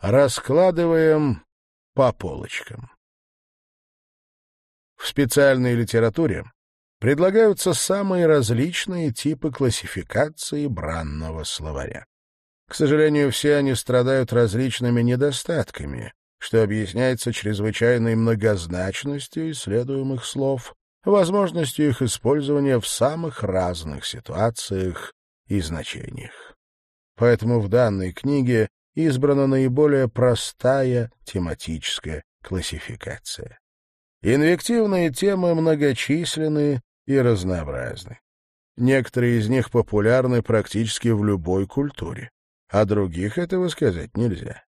раскладываем по полочкам. В специальной литературе предлагаются самые различные типы классификации бранного словаря. К сожалению, все они страдают различными недостатками, что объясняется чрезвычайной многозначностью исследуемых слов, возможностью их использования в самых разных ситуациях и значениях. Поэтому в данной книге избрана наиболее простая тематическая классификация. Инвективные темы многочисленны и разнообразны. Некоторые из них популярны практически в любой культуре, а других этого сказать нельзя.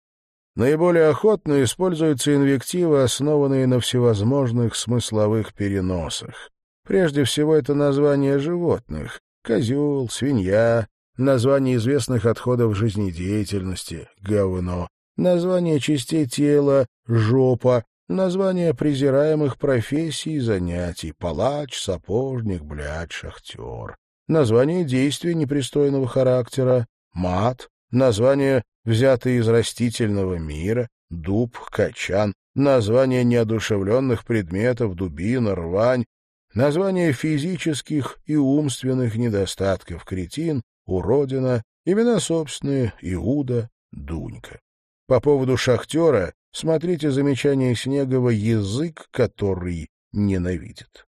Наиболее охотно используются инвективы, основанные на всевозможных смысловых переносах. Прежде всего, это название животных — козел, свинья, название известных отходов жизнедеятельности — говно, название частей тела — жопа, название презираемых профессий и занятий — палач, сапожник, блядь, шахтер, название действий непристойного характера — мат, название взятые из растительного мира, дуб, качан, названия неодушевленных предметов, дубина, рвань, названия физических и умственных недостатков, кретин, уродина, имена собственные, Иуда, Дунька. По поводу шахтера смотрите замечание Снегова «Язык, который ненавидит».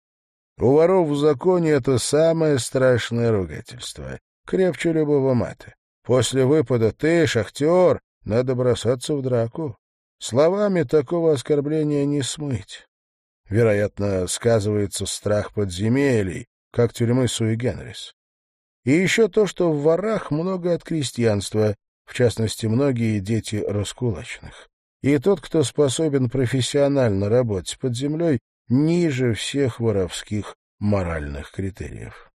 У воров в законе это самое страшное ругательство, крепче любого мата. После выпада «ты, шахтер», надо бросаться в драку. Словами такого оскорбления не смыть. Вероятно, сказывается страх подземелий, как тюрьмы Суи-Генрис. И еще то, что в ворах много от крестьянства, в частности, многие дети раскулаченных. И тот, кто способен профессионально работать под землей, ниже всех воровских моральных критериев.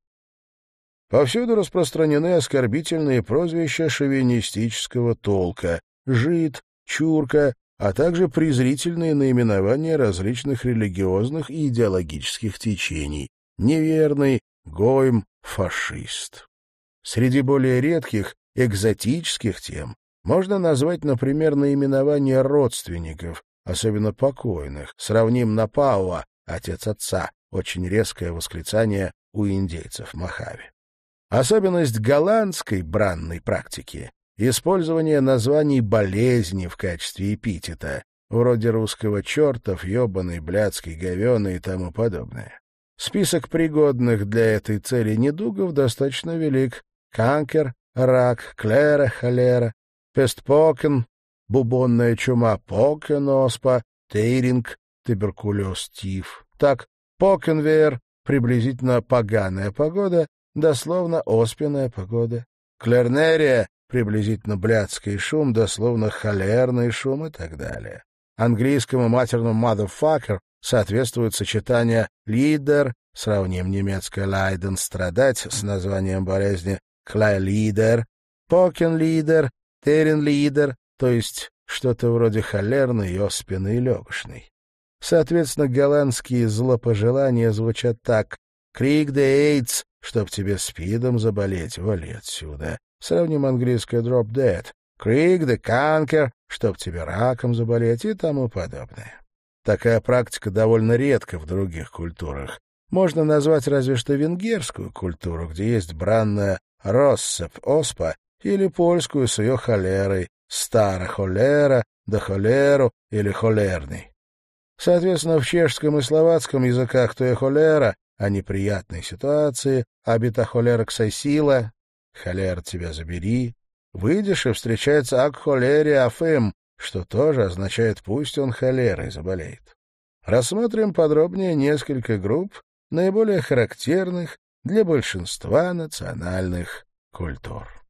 Повсюду распространены оскорбительные прозвища шовинистического толка — жид, чурка, а также презрительные наименования различных религиозных и идеологических течений — неверный, гойм, фашист. Среди более редких, экзотических тем можно назвать, например, наименование родственников, особенно покойных, сравним на Пауа, отец отца, очень резкое восклицание у индейцев Махави. Особенность голландской бранной практики — использование названий болезни в качестве эпитета, вроде русского чертов, ебаный, блядский, говеный и тому подобное. Список пригодных для этой цели недугов достаточно велик. Канкер, рак, клера, холера, пестпокен, бубонная чума, покеноспа, тейринг, туберкулез, тиф. Так, покенвер, приблизительно поганая погода, дословно оспенная погода. Клернерия, приблизительно блядский шум, дословно холерный шум и так далее. Английскому матерному motherfucker соответствует сочетание «лидер», сравним немецкое «лайден» — «страдать» с названием болезни «клайлидер», «покенлидер», то есть что-то вроде холерный, оспенный и легошный. Соответственно, голландские злопожелания звучат так «крик де эйдс», Чтоб тебе спидом заболеть, вали отсюда. Сравним английское drop dead, крик the canker, чтоб тебе раком заболеть и тому подобное. Такая практика довольно редка в других культурах. Можно назвать разве что венгерскую культуру, где есть бранная россеп оспа, или польскую с ее холерой, стара холера, да холеру или холерный. Соответственно, в чешском и словацком языках то и холера, о неприятной ситуации, обита холера ксайсила, холер тебя забери, выйдешь и встречается ак холере афем, что тоже означает «пусть он холерой заболеет». Рассмотрим подробнее несколько групп, наиболее характерных для большинства национальных культур.